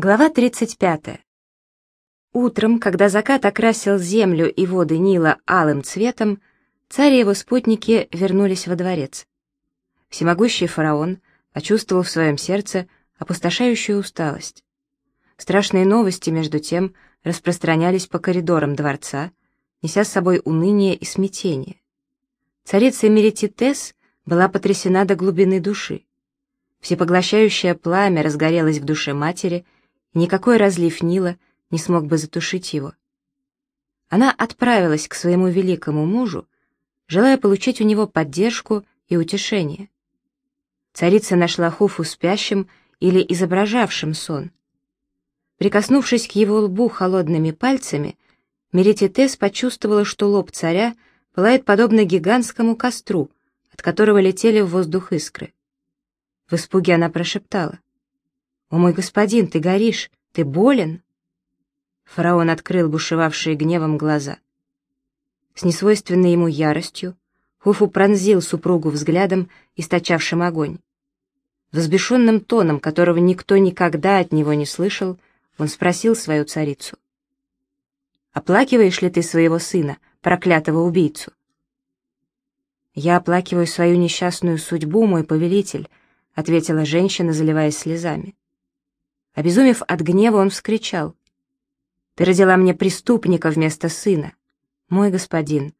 Глава 35. Утром, когда закат окрасил землю и воды Нила алым цветом, царь и его спутники вернулись во дворец. Всемогущий фараон почувствовал в своем сердце опустошающую усталость. Страшные новости, между тем, распространялись по коридорам дворца, неся с собой уныние и смятение. Царица Мерититес была потрясена до глубины души. Всепоглощающее пламя разгорелось в душе матери — никакой разлив Нила не смог бы затушить его. Она отправилась к своему великому мужу, желая получить у него поддержку и утешение. Царица нашла Хуфу спящим или изображавшим сон. Прикоснувшись к его лбу холодными пальцами, Мерититес почувствовала, что лоб царя пылает подобно гигантскому костру, от которого летели в воздух искры. В испуге она прошептала. «О мой господин, ты горишь! Ты болен?» Фараон открыл бушевавшие гневом глаза. С несвойственной ему яростью Хуфу пронзил супругу взглядом, источавшим огонь. Возбешенным тоном, которого никто никогда от него не слышал, он спросил свою царицу. «Оплакиваешь ли ты своего сына, проклятого убийцу?» «Я оплакиваю свою несчастную судьбу, мой повелитель», — ответила женщина, заливаясь слезами. Обезумев от гнева, он вскричал. «Ты родила мне преступника вместо сына. Мой господин,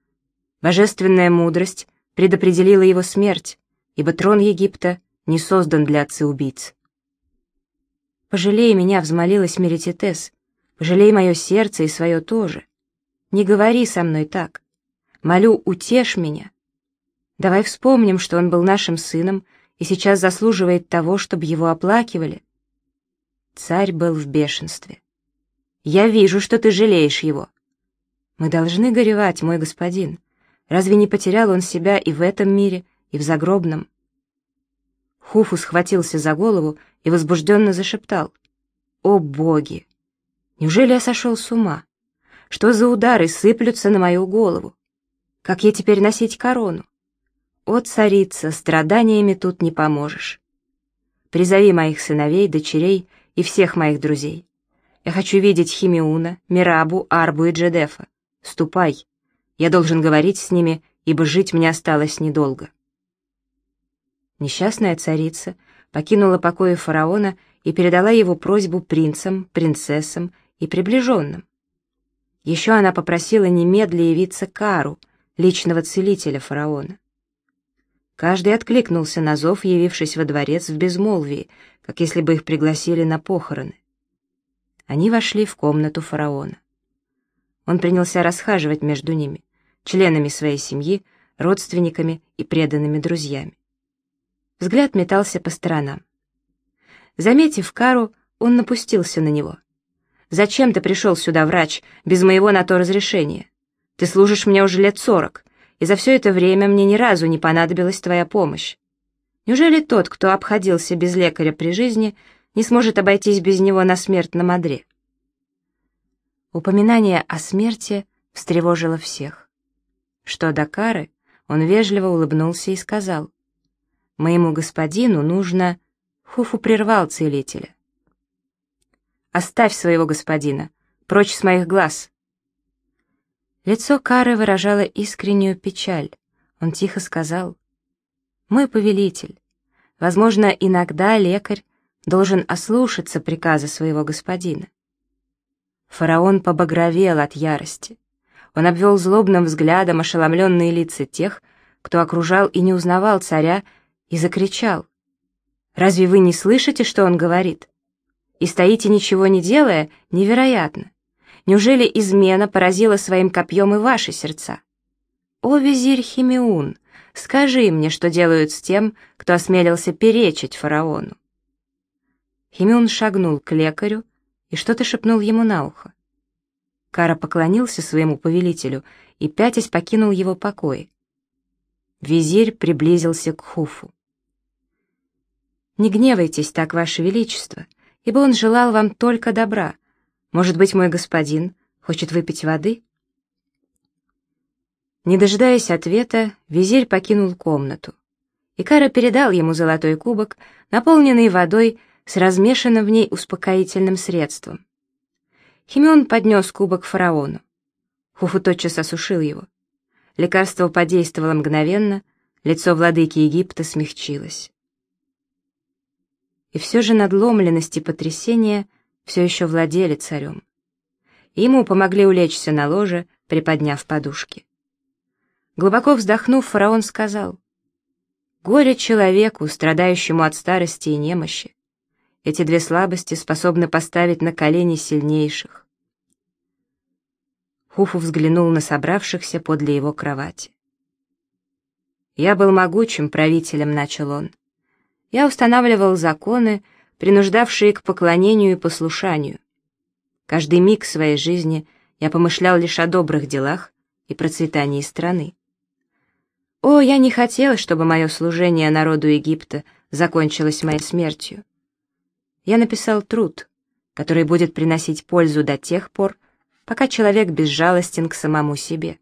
божественная мудрость предопределила его смерть, ибо трон Египта не создан для отцы-убийц». «Пожалей меня», — взмолилась Мерититес, — «пожалей мое сердце и свое тоже. Не говори со мной так. Молю, утешь меня. Давай вспомним, что он был нашим сыном и сейчас заслуживает того, чтобы его оплакивали. Царь был в бешенстве. «Я вижу, что ты жалеешь его». «Мы должны горевать, мой господин. Разве не потерял он себя и в этом мире, и в загробном?» Хуфу схватился за голову и возбужденно зашептал. «О боги! Неужели я сошел с ума? Что за удары сыплются на мою голову? Как я теперь носить корону? О, царица, страданиями тут не поможешь. Призови моих сыновей, дочерей и всех моих друзей. Я хочу видеть Химиуна, Мирабу, Арбу и Джедефа. Ступай. Я должен говорить с ними, ибо жить мне осталось недолго. Несчастная царица покинула покои фараона и передала его просьбу принцам, принцессам и приближенным. Еще она попросила немедля явиться Кару, личного целителя фараона. Каждый откликнулся на зов, явившись во дворец в безмолвии, как если бы их пригласили на похороны. Они вошли в комнату фараона. Он принялся расхаживать между ними, членами своей семьи, родственниками и преданными друзьями. Взгляд метался по сторонам. Заметив Кару, он напустился на него. «Зачем ты пришел сюда, врач, без моего на то разрешения? Ты служишь мне уже лет сорок и за все это время мне ни разу не понадобилась твоя помощь. Неужели тот, кто обходился без лекаря при жизни, не сможет обойтись без него на смертном одре? Упоминание о смерти встревожило всех. Что до кары, он вежливо улыбнулся и сказал, «Моему господину нужно...» Хуфу прервал целителя. «Оставь своего господина, прочь с моих глаз!» Лицо Кары выражало искреннюю печаль. Он тихо сказал, «Мой повелитель, возможно, иногда лекарь должен ослушаться приказа своего господина». Фараон побагровел от ярости. Он обвел злобным взглядом ошеломленные лица тех, кто окружал и не узнавал царя, и закричал. «Разве вы не слышите, что он говорит? И стоите, ничего не делая? Невероятно! Неужели измена поразила своим копьем и ваши сердца? О, визирь Химеун, скажи мне, что делают с тем, кто осмелился перечить фараону. Химеун шагнул к лекарю и что-то шепнул ему на ухо. Кара поклонился своему повелителю и пятясь покинул его покои. Визирь приблизился к Хуфу. «Не гневайтесь так, Ваше Величество, ибо он желал вам только добра», может быть, мой господин хочет выпить воды?» Не дожидаясь ответа, визирь покинул комнату. Икара передал ему золотой кубок, наполненный водой с размешанным в ней успокоительным средством. Химион поднес кубок фараону. Хуфу тотчас осушил его. Лекарство подействовало мгновенно, лицо владыки Египта смягчилось. И все же надломленность и потрясение все еще владели царем. Ему помогли улечься на ложе, приподняв подушки. Глубоко вздохнув, фараон сказал, «Горе человеку, страдающему от старости и немощи. Эти две слабости способны поставить на колени сильнейших. Хуфу взглянул на собравшихся подле его кровати. «Я был могучим правителем», — начал он. «Я устанавливал законы, принуждавшие к поклонению и послушанию. Каждый миг своей жизни я помышлял лишь о добрых делах и процветании страны. О, я не хотел, чтобы мое служение народу Египта закончилось моей смертью я написал труд, который будет приносить пользу до тех пор, пока человек безжалостен к самому себе.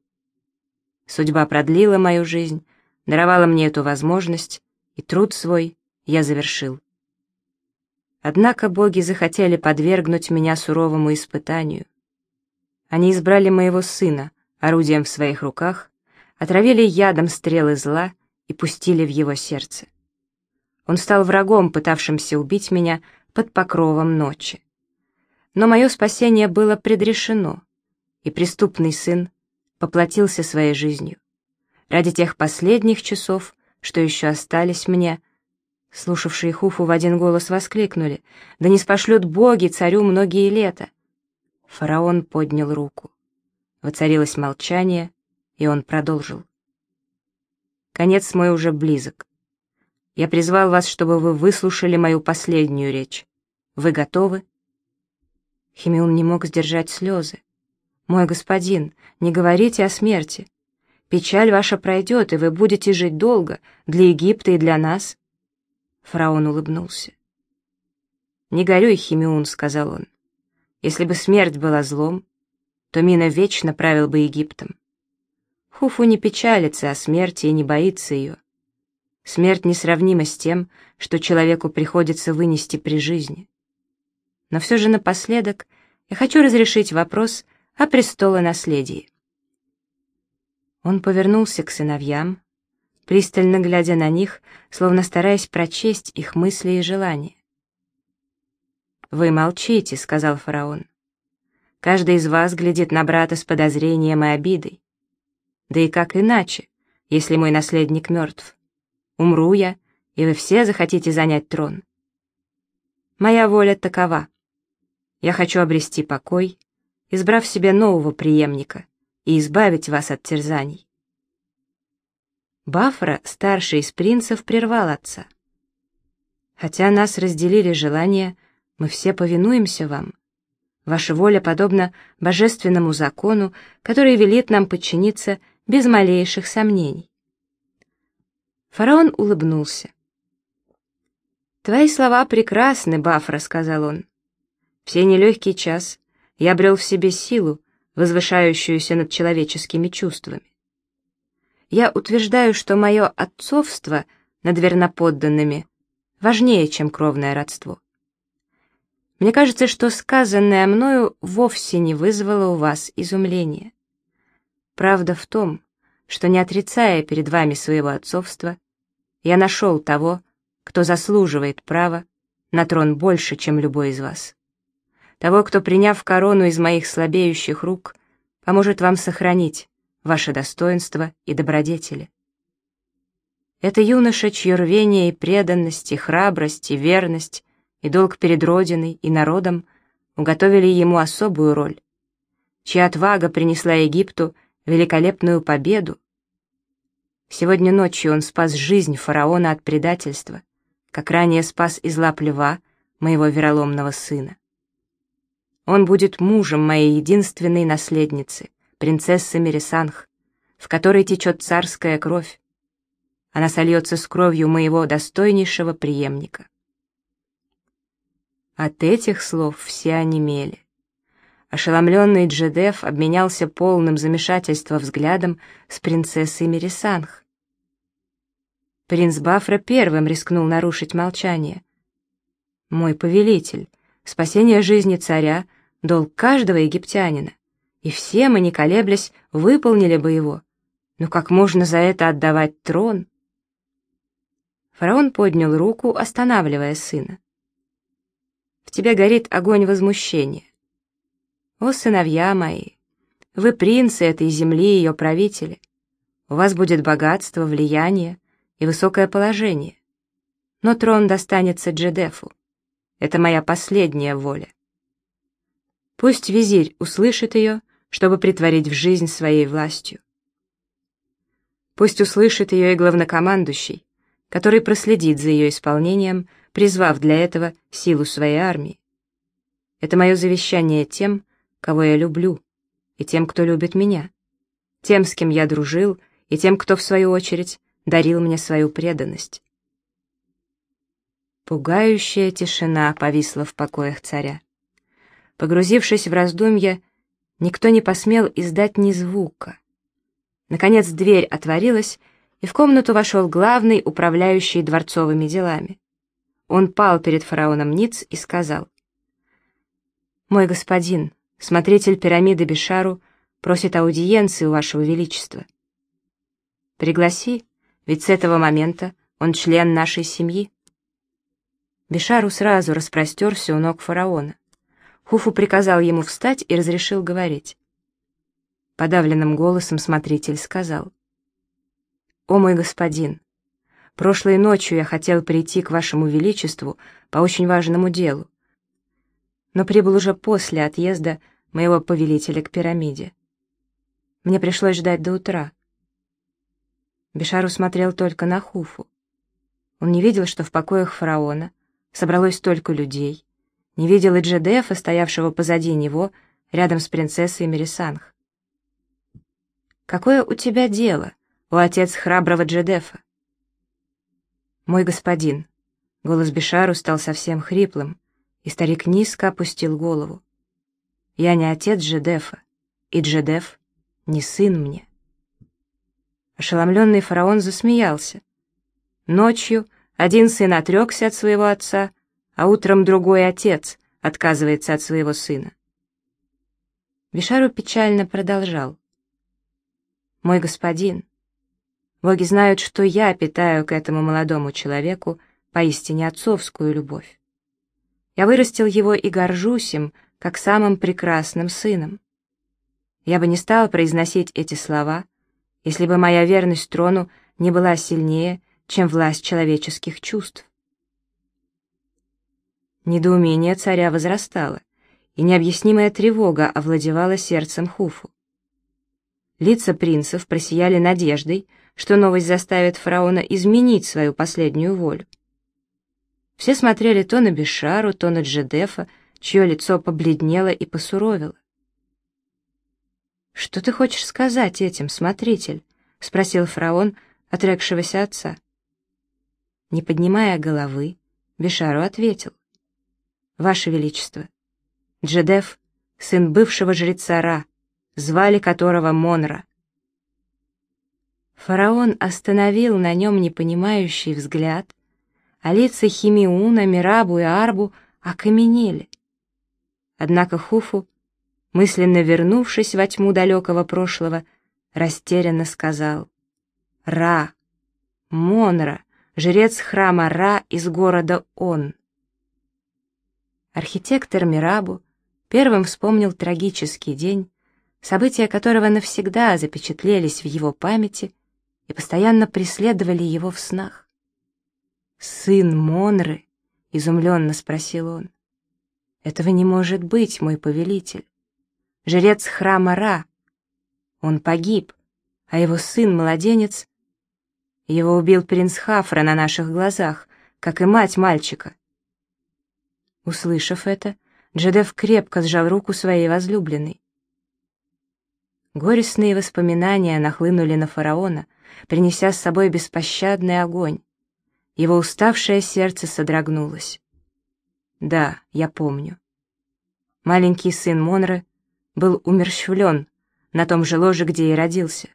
Судьба продлила мою жизнь, даровала мне эту возможность, и труд свой я завершил. Однако боги захотели подвергнуть меня суровому испытанию. Они избрали моего сына орудием в своих руках, отравили ядом стрелы зла и пустили в его сердце. Он стал врагом, пытавшимся убить меня под покровом ночи. Но мое спасение было предрешено, и преступный сын поплатился своей жизнью. Ради тех последних часов, что еще остались мне, слушавшие Хуфу в один голос воскликнули, «Да не спошлют боги царю многие лета!» Фараон поднял руку. Воцарилось молчание, и он продолжил. «Конец мой уже близок. Я призвал вас, чтобы вы выслушали мою последнюю речь. Вы готовы?» Химиун не мог сдержать слезы. «Мой господин, не говорите о смерти. Печаль ваша пройдет, и вы будете жить долго, для Египта и для нас». Фараон улыбнулся. «Не горюй, Химиун», — сказал он. «Если бы смерть была злом, то Мина вечно правил бы Египтом. Хуфу не печалится о смерти и не боится ее. Смерть несравнима с тем, что человеку приходится вынести при жизни. Но все же напоследок я хочу разрешить вопрос о престолонаследии. Он повернулся к сыновьям, пристально глядя на них, словно стараясь прочесть их мысли и желания. «Вы молчите», — сказал фараон. «Каждый из вас глядит на брата с подозрением и обидой. Да и как иначе, если мой наследник мертв? Умру я, и вы все захотите занять трон. Моя воля такова. Я хочу обрести покой, избрав себе нового преемника и избавить вас от терзаний. Бафра, старший из принцев, прервал отца. Хотя нас разделили желания, мы все повинуемся вам. Ваша воля подобна божественному закону, который велит нам подчиниться без малейших сомнений. Фараон улыбнулся. «Твои слова прекрасны, Бафра», — сказал он. «В сей нелегкий час я обрел в себе силу, возвышающуюся над человеческими чувствами. Я утверждаю, что мое отцовство над верноподданными важнее, чем кровное родство. Мне кажется, что сказанное мною вовсе не вызвало у вас изумления. Правда в том, что, не отрицая перед вами своего отцовства, я нашел того, кто заслуживает права на трон больше, чем любой из вас. Того, кто, приняв корону из моих слабеющих рук, поможет вам сохранить ваше достоинство и добродетели. Это юноша, чье рвение и преданность, и храбрость, и верность, и долг перед Родиной и народом уготовили ему особую роль, чья отвага принесла Египту великолепную победу, Сегодня ночью он спас жизнь фараона от предательства, как ранее спас из лап льва моего вероломного сына. Он будет мужем моей единственной наследницы, принцессы Мерисанх, в которой течет царская кровь. Она сольется с кровью моего достойнейшего преемника. От этих слов все онемели. Ошеломленный Джедеф обменялся полным замешательства взглядом с принцессой Мерисанх. Принц Бафра первым рискнул нарушить молчание. Мой повелитель, спасение жизни царя — долг каждого египтянина, и все мы, не колеблясь, выполнили бы его. Но как можно за это отдавать трон? Фараон поднял руку, останавливая сына. В тебе горит огонь возмущения. О, сыновья мои, вы принцы этой земли и ее правители. У вас будет богатство, влияние и высокое положение. Но трон достанется Джедефу. Это моя последняя воля. Пусть визирь услышит ее, чтобы притворить в жизнь своей властью. Пусть услышит ее и главнокомандующий, который проследит за ее исполнением, призвав для этого силу своей армии. Это мое завещание тем, кого я люблю, и тем, кто любит меня, тем, с кем я дружил, и тем, кто, в свою очередь, дарил мне свою преданность. Пугающая тишина повисла в покоях царя. Погрузившись в раздумья, никто не посмел издать ни звука. Наконец дверь отворилась, и в комнату вошел главный, управляющий дворцовыми делами. Он пал перед фараоном Ниц и сказал, «Мой господин, смотритель пирамиды Бешару, просит аудиенции у вашего величества». «Пригласи, ведь с этого момента он член нашей семьи». Бешару сразу распростерся у ног фараона. Хуфу приказал ему встать и разрешил говорить. Подавленным голосом смотритель сказал, «О мой господин, прошлой ночью я хотел прийти к вашему величеству по очень важному делу, но прибыл уже после отъезда моего повелителя к пирамиде. Мне пришлось ждать до утра». Бешару смотрел только на Хуфу. Он не видел, что в покоях фараона собралось столько людей, не видел и Джедефа, стоявшего позади него, рядом с принцессой Мерисанх. «Какое у тебя дело?» у отец храброго Джедефа. «Мой господин», — голос Бешару стал совсем хриплым, и старик низко опустил голову. «Я не отец Джедефа, и Джедеф не сын мне». Ошеломленный фараон засмеялся. Ночью один сын отрекся от своего отца, а утром другой отец отказывается от своего сына. Бишару печально продолжал. «Мой господин, Боги знают, что я питаю к этому молодому человеку поистине отцовскую любовь. Я вырастил его и горжусь им, как самым прекрасным сыном. Я бы не стал произносить эти слова, если бы моя верность трону не была сильнее, чем власть человеческих чувств. Недоумение царя возрастало, и необъяснимая тревога овладевала сердцем Хуфу. Лица принцев просияли надеждой, что новость заставит фараона изменить свою последнюю волю. Все смотрели то на Бешару, то на Джедефа, чье лицо побледнело и посуровило. «Что ты хочешь сказать этим, смотритель?» — спросил фараон, отрекшегося отца. Не поднимая головы, Бешару ответил. «Ваше Величество, Джедеф — сын бывшего жреца Ра, звали которого Монра. Фараон остановил на нем непонимающий взгляд, а лица Химиуна, Мирабу и Арбу окаменели. Однако Хуфу, мысленно вернувшись во тьму далекого прошлого, растерянно сказал «Ра, Монра, жрец храма Ра из города Он». Архитектор Мирабу первым вспомнил трагический день, события которого навсегда запечатлелись в его памяти и постоянно преследовали его в снах. «Сын Монры?» — изумленно спросил он. «Этого не может быть, мой повелитель. Жрец храма Ра. Он погиб, а его сын-младенец... Его убил принц Хафра на наших глазах, как и мать мальчика». Услышав это, Джедеф крепко сжал руку своей возлюбленной. Горестные воспоминания нахлынули на фараона, принеся с собой беспощадный огонь. Его уставшее сердце содрогнулось. Да, я помню. Маленький сын Монры был умерщвлен на том же ложе, где и родился.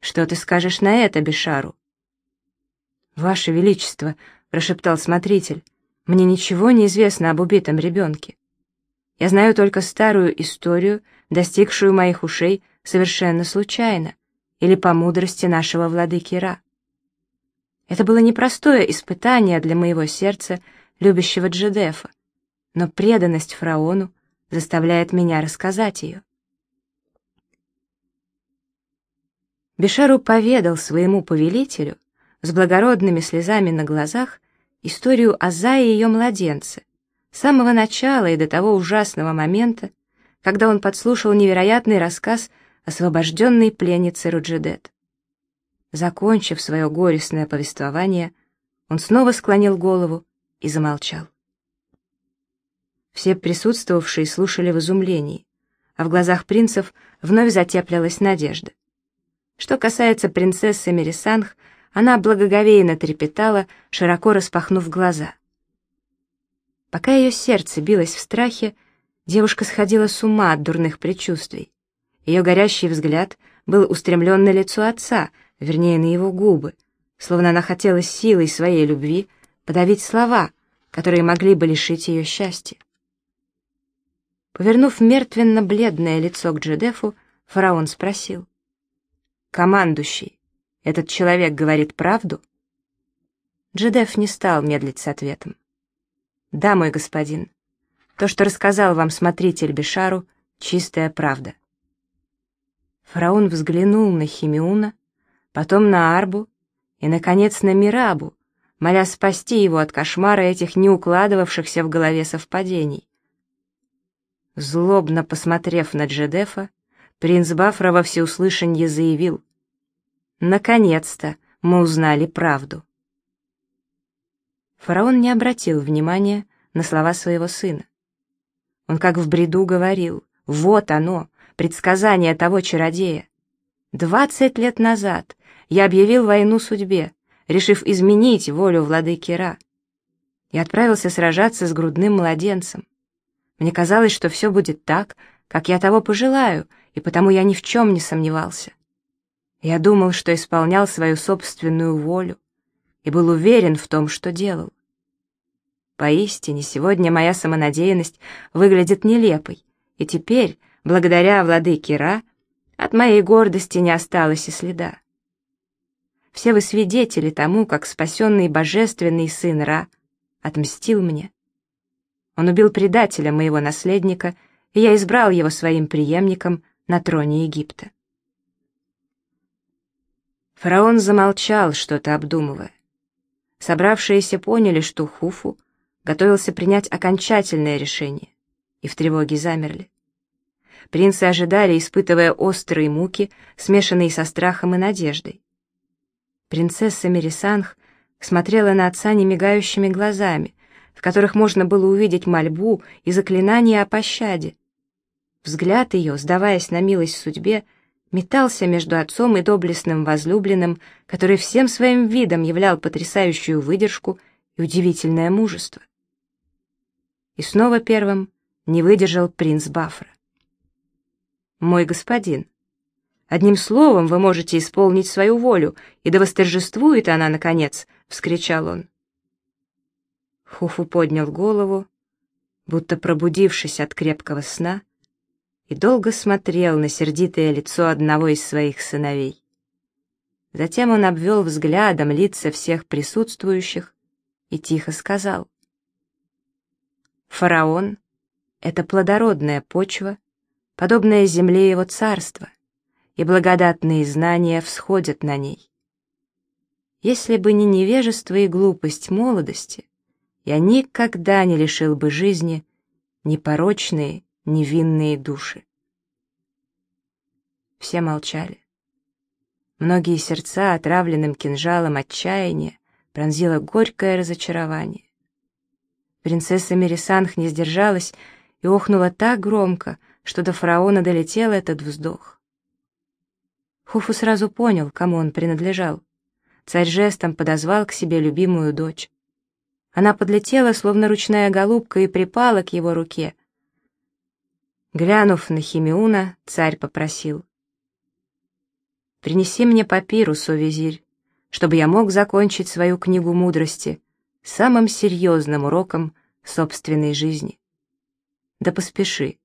Что ты скажешь на это, Бешару? «Ваше Величество», — прошептал смотритель, Мне ничего не известно об убитом ребенке. Я знаю только старую историю, достигшую моих ушей совершенно случайно или по мудрости нашего владыки Ра. Это было непростое испытание для моего сердца, любящего Джедефа, но преданность фараону заставляет меня рассказать ее. Бешару поведал своему повелителю с благородными слезами на глазах историю Аза и ее младенца, с самого начала и до того ужасного момента, когда он подслушал невероятный рассказ освобожденной пленницы Руджедет. Закончив свое горестное повествование, он снова склонил голову и замолчал. Все присутствовавшие слушали в изумлении, а в глазах принцев вновь затеплялась надежда. Что касается принцессы Мерисанх, она благоговейно трепетала, широко распахнув глаза. Пока ее сердце билось в страхе, девушка сходила с ума от дурных предчувствий. Ее горящий взгляд был устремлен на лицо отца, вернее, на его губы, словно она хотела силой своей любви подавить слова, которые могли бы лишить ее счастья. Повернув мертвенно-бледное лицо к Джедефу, фараон спросил. «Командующий, этот человек говорит правду?» Джедеф не стал медлить с ответом. «Да, мой господин, то, что рассказал вам смотритель Бешару, чистая правда». Фараон взглянул на Химиуна, потом на Арбу и, наконец, на Мирабу, моля спасти его от кошмара этих не укладывавшихся в голове совпадений. Злобно посмотрев на Джедефа, принц Бафра во всеуслышанье заявил, «Наконец-то мы узнали правду». Фараон не обратил внимания на слова своего сына. Он как в бреду говорил, «Вот оно, предсказание того чародея. Двадцать лет назад я объявил войну судьбе, решив изменить волю владыки Ра. Я отправился сражаться с грудным младенцем. Мне казалось, что все будет так, как я того пожелаю, и потому я ни в чем не сомневался. Я думал, что исполнял свою собственную волю и был уверен в том, что делал. Поистине, сегодня моя самонадеянность выглядит нелепой, и теперь, благодаря владыке Ра, от моей гордости не осталось и следа. Все вы свидетели тому, как спасенный божественный сын Ра отмстил мне. Он убил предателя, моего наследника, и я избрал его своим преемником на троне Египта. Фараон замолчал, что-то обдумывая. Собравшиеся поняли, что Хуфу готовился принять окончательное решение, и в тревоге замерли. Принцы ожидали, испытывая острые муки, смешанные со страхом и надеждой. Принцесса Мерисанх смотрела на отца немигающими глазами, в которых можно было увидеть мольбу и заклинание о пощаде. Взгляд ее, сдаваясь на милость судьбе, метался между отцом и доблестным возлюбленным, который всем своим видом являл потрясающую выдержку и удивительное мужество. И снова первым не выдержал принц Бафра. «Мой господин, одним словом вы можете исполнить свою волю, и да восторжествует она, наконец!» — вскричал он. Хуфу поднял голову, будто пробудившись от крепкого сна, и долго смотрел на сердитое лицо одного из своих сыновей. Затем он обвел взглядом лица всех присутствующих и тихо сказал. «Фараон — это плодородная почва, подобная земле его царства, и благодатные знания всходят на ней. Если бы не невежество и глупость молодости, я никогда не лишил бы жизни непорочные, невинные души. Все молчали. Многие сердца отравленным кинжалом отчаяния пронзило горькое разочарование. Принцесса Мерисанх не сдержалась и охнула так громко, что до фараона долетел этот вздох. Хуфу сразу понял, кому он принадлежал. Царь жестом подозвал к себе любимую дочь. Она подлетела, словно ручная голубка, и припала к его руке. Глянув на Химиуна, царь попросил. «Принеси мне папирус, о визирь, чтобы я мог закончить свою книгу мудрости, самым серьезным уроком собственной жизни. Да поспеши,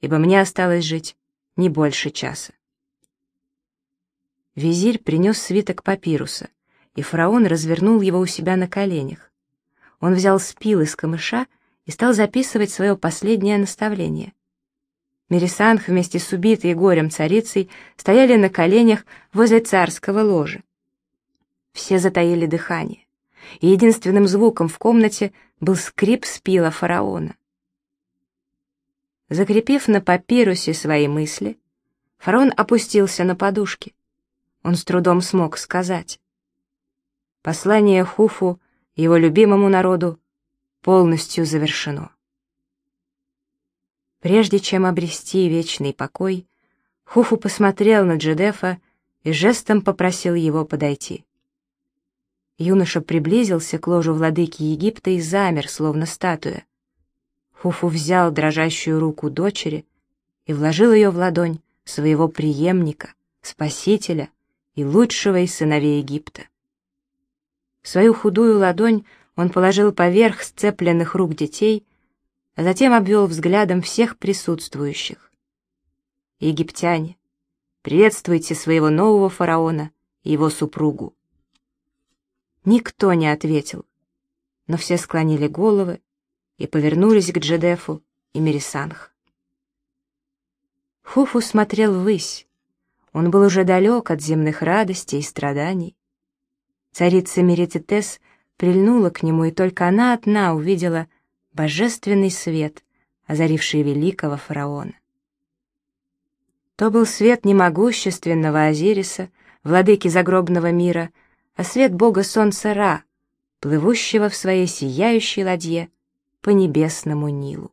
ибо мне осталось жить не больше часа. Визирь принес свиток папируса, и фараон развернул его у себя на коленях. Он взял спил из камыша и стал записывать свое последнее наставление. Мерисанх вместе с убитой горем царицей стояли на коленях возле царского ложа. Все затаили дыхание, и единственным звуком в комнате был скрип спила фараона. Закрепив на папирусе свои мысли, фараон опустился на подушки. Он с трудом смог сказать. Послание Хуфу, его любимому народу, полностью завершено. Прежде чем обрести вечный покой, Хуфу посмотрел на Джедефа и жестом попросил его подойти. Юноша приблизился к ложу владыки Египта и замер, словно статуя. Хуфу взял дрожащую руку дочери и вложил ее в ладонь своего преемника, спасителя и лучшего из сыновей Египта. Свою худую ладонь он положил поверх сцепленных рук детей, а затем обвел взглядом всех присутствующих. «Египтяне, приветствуйте своего нового фараона и его супругу». Никто не ответил, но все склонили головы и повернулись к Джедефу и Мерисанх. Хуфу смотрел ввысь. Он был уже далек от земных радостей и страданий. Царица Мерититес прильнула к нему, и только она одна увидела божественный свет, озаривший великого фараона. То был свет немогущественного Азириса, владыки загробного мира — а свет бога солнца Ра, плывущего в своей сияющей ладье по небесному Нилу.